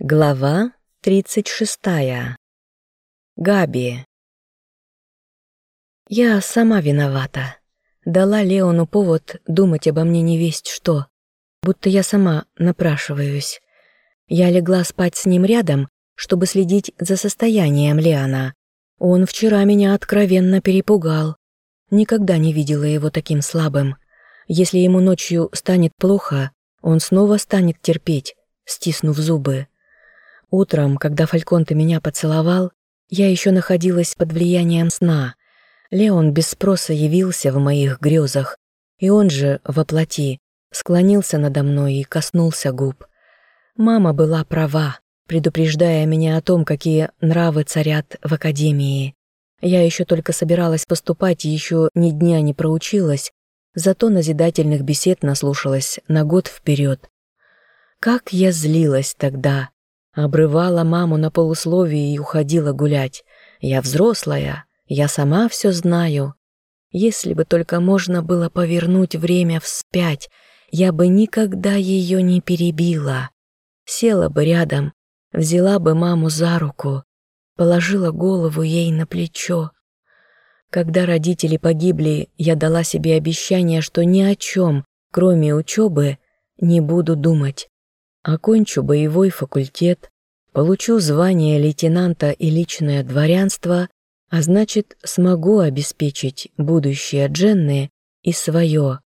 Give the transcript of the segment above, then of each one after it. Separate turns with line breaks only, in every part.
Глава 36. Габи. Я сама виновата. Дала Леону повод думать обо мне не весть что, будто я сама напрашиваюсь. Я легла спать с ним рядом, чтобы следить за состоянием Леона. Он вчера меня откровенно перепугал. Никогда не видела его таким слабым. Если ему ночью станет плохо, он снова станет терпеть, стиснув зубы. Утром, когда Фальконте меня поцеловал, я еще находилась под влиянием сна. Леон без спроса явился в моих грезах, и он же, воплоти, склонился надо мной и коснулся губ. Мама была права, предупреждая меня о том, какие нравы царят в академии. Я еще только собиралась поступать еще ни дня не проучилась, зато назидательных бесед наслушалась на год вперед. Как я злилась тогда, Обрывала маму на полусловии и уходила гулять. Я взрослая, я сама все знаю. Если бы только можно было повернуть время вспять, я бы никогда ее не перебила. Села бы рядом, взяла бы маму за руку, положила голову ей на плечо. Когда родители погибли, я дала себе обещание, что ни о чем, кроме учебы, не буду думать. Окончу боевой факультет, получу звание лейтенанта и личное дворянство, а значит, смогу обеспечить будущее Дженны и свое.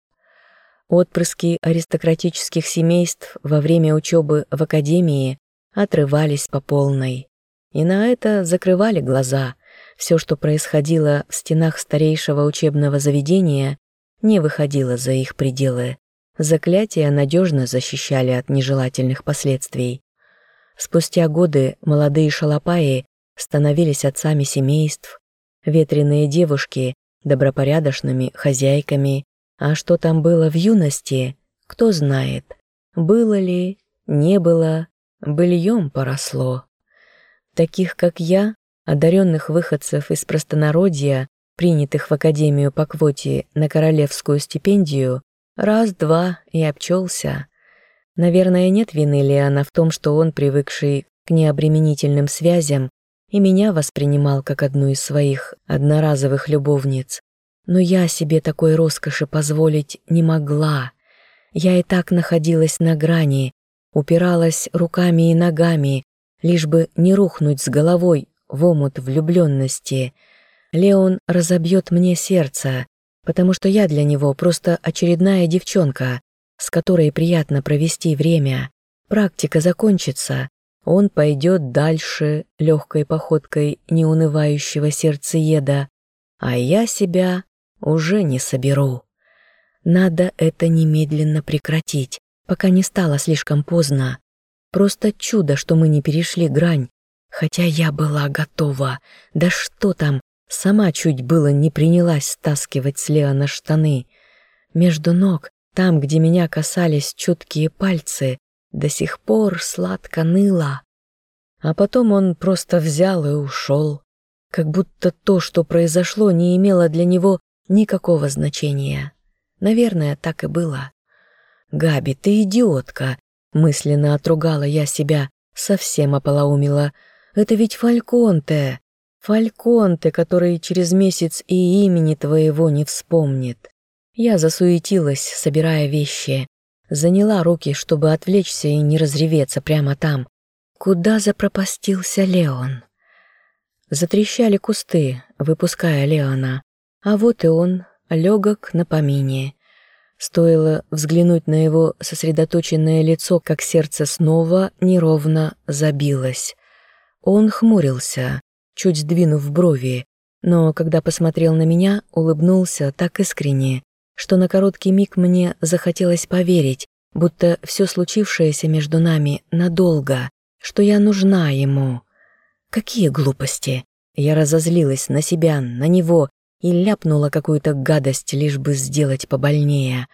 Отпрыски аристократических семейств во время учебы в академии отрывались по полной. И на это закрывали глаза. Все, что происходило в стенах старейшего учебного заведения, не выходило за их пределы. Заклятия надежно защищали от нежелательных последствий. Спустя годы молодые шалопаи становились отцами семейств, ветреные девушки – добропорядочными хозяйками, а что там было в юности, кто знает. Было ли, не было, быльем поросло. Таких, как я, одаренных выходцев из простонародья, принятых в академию по квоте на королевскую стипендию, Раз-два и обчелся. Наверное, нет вины Леона в том, что он, привыкший к необременительным связям, и меня воспринимал как одну из своих одноразовых любовниц. Но я себе такой роскоши позволить не могла. Я и так находилась на грани, упиралась руками и ногами, лишь бы не рухнуть с головой в омут влюбленности. Леон разобьет мне сердце, потому что я для него просто очередная девчонка, с которой приятно провести время. Практика закончится, он пойдет дальше легкой походкой неунывающего сердцееда, а я себя уже не соберу. Надо это немедленно прекратить, пока не стало слишком поздно. Просто чудо, что мы не перешли грань, хотя я была готова. Да что там, Сама чуть было не принялась стаскивать с Леона штаны. Между ног, там, где меня касались чуткие пальцы, до сих пор сладко ныло. А потом он просто взял и ушел, как будто то, что произошло, не имело для него никакого значения. Наверное, так и было. «Габи, ты идиотка!» — мысленно отругала я себя, совсем ополоумила. «Это ведь Фальконте!» Фальконте, который через месяц и имени твоего не вспомнит. Я засуетилась, собирая вещи. Заняла руки, чтобы отвлечься и не разреветься прямо там. Куда запропастился Леон? Затрещали кусты, выпуская Леона. А вот и он, легок на помине. Стоило взглянуть на его сосредоточенное лицо, как сердце снова неровно забилось. Он хмурился, чуть сдвинув брови, но когда посмотрел на меня, улыбнулся так искренне, что на короткий миг мне захотелось поверить, будто все случившееся между нами надолго, что я нужна ему. Какие глупости! Я разозлилась на себя, на него и ляпнула какую-то гадость, лишь бы сделать побольнее.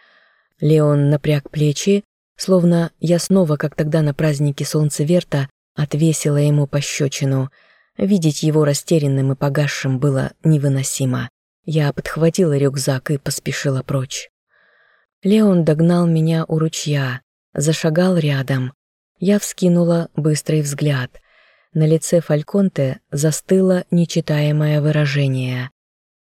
Леон напряг плечи, словно я снова, как тогда на празднике Солнцеверта, отвесила ему пощечину — Видеть его растерянным и погасшим было невыносимо. Я подхватила рюкзак и поспешила прочь. Леон догнал меня у ручья, зашагал рядом. Я вскинула быстрый взгляд. На лице Фальконте застыло нечитаемое выражение.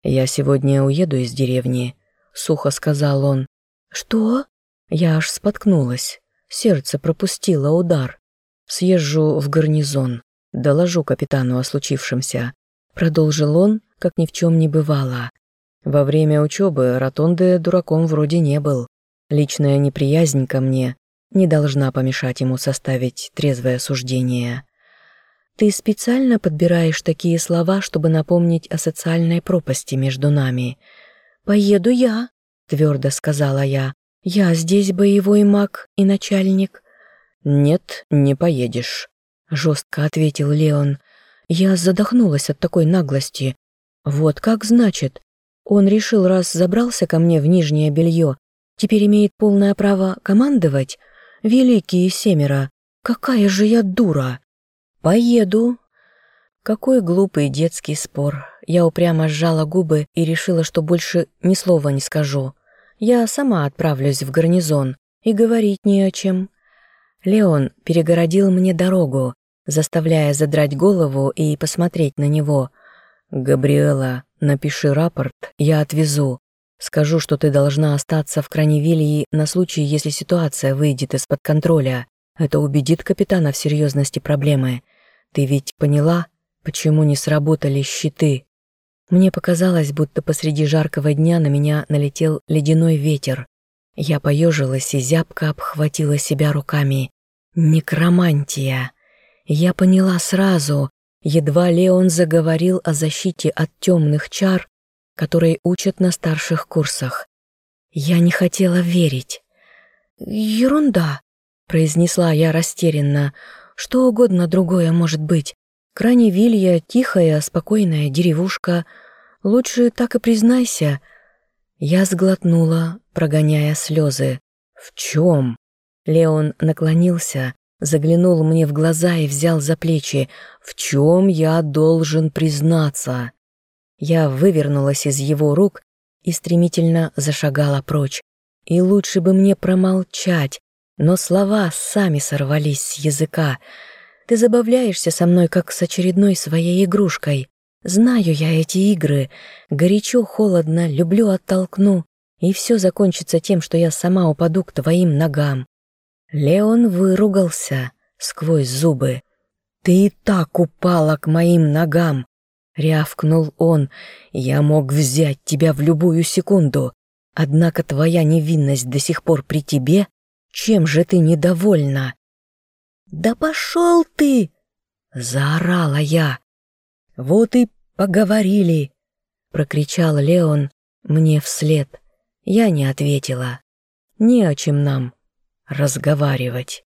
«Я сегодня уеду из деревни», — сухо сказал он. «Что?» Я аж споткнулась. Сердце пропустило удар. «Съезжу в гарнизон. Доложу капитану о случившемся», — продолжил он, как ни в чем не бывало. Во время учебы Ротонде дураком вроде не был. Личная неприязнь ко мне не должна помешать ему составить трезвое суждение. Ты специально подбираешь такие слова, чтобы напомнить о социальной пропасти между нами. «Поеду я», — твердо сказала я. «Я здесь боевой маг и начальник». «Нет, не поедешь», — жестко ответил Леон. Я задохнулась от такой наглости. «Вот как значит? Он решил, раз забрался ко мне в нижнее белье, теперь имеет полное право командовать? Великие семеро, какая же я дура! Поеду. Какой глупый детский спор. Я упрямо сжала губы и решила, что больше ни слова не скажу. Я сама отправлюсь в гарнизон и говорить не о чем. Леон перегородил мне дорогу, заставляя задрать голову и посмотреть на него. «Габриэла, напиши рапорт, я отвезу. Скажу, что ты должна остаться в Краневилье на случай, если ситуация выйдет из-под контроля. Это убедит капитана в серьезности проблемы. Ты ведь поняла, почему не сработали щиты? Мне показалось, будто посреди жаркого дня на меня налетел ледяной ветер. Я поежилась и зябко обхватила себя руками. Некромантия. Я поняла сразу, едва Леон заговорил о защите от темных чар, которые учат на старших курсах. Я не хотела верить. «Ерунда», — произнесла я растерянно. «Что угодно другое может быть. Крайне Вилья — тихая, спокойная деревушка. Лучше так и признайся». Я сглотнула, прогоняя слезы. «В чем?» Леон наклонился, заглянул мне в глаза и взял за плечи. «В чем я должен признаться?» Я вывернулась из его рук и стремительно зашагала прочь. И лучше бы мне промолчать, но слова сами сорвались с языка. Ты забавляешься со мной, как с очередной своей игрушкой. Знаю я эти игры. Горячо, холодно, люблю оттолкну. И все закончится тем, что я сама упаду к твоим ногам. Леон выругался сквозь зубы. Ты и так упала к моим ногам. Рявкнул он. «Я мог взять тебя в любую секунду. Однако твоя невинность до сих пор при тебе. Чем же ты недовольна?» «Да пошел ты!» Заорала я. «Вот и поговорили!» Прокричал Леон мне вслед. Я не ответила. Не о чем нам разговаривать.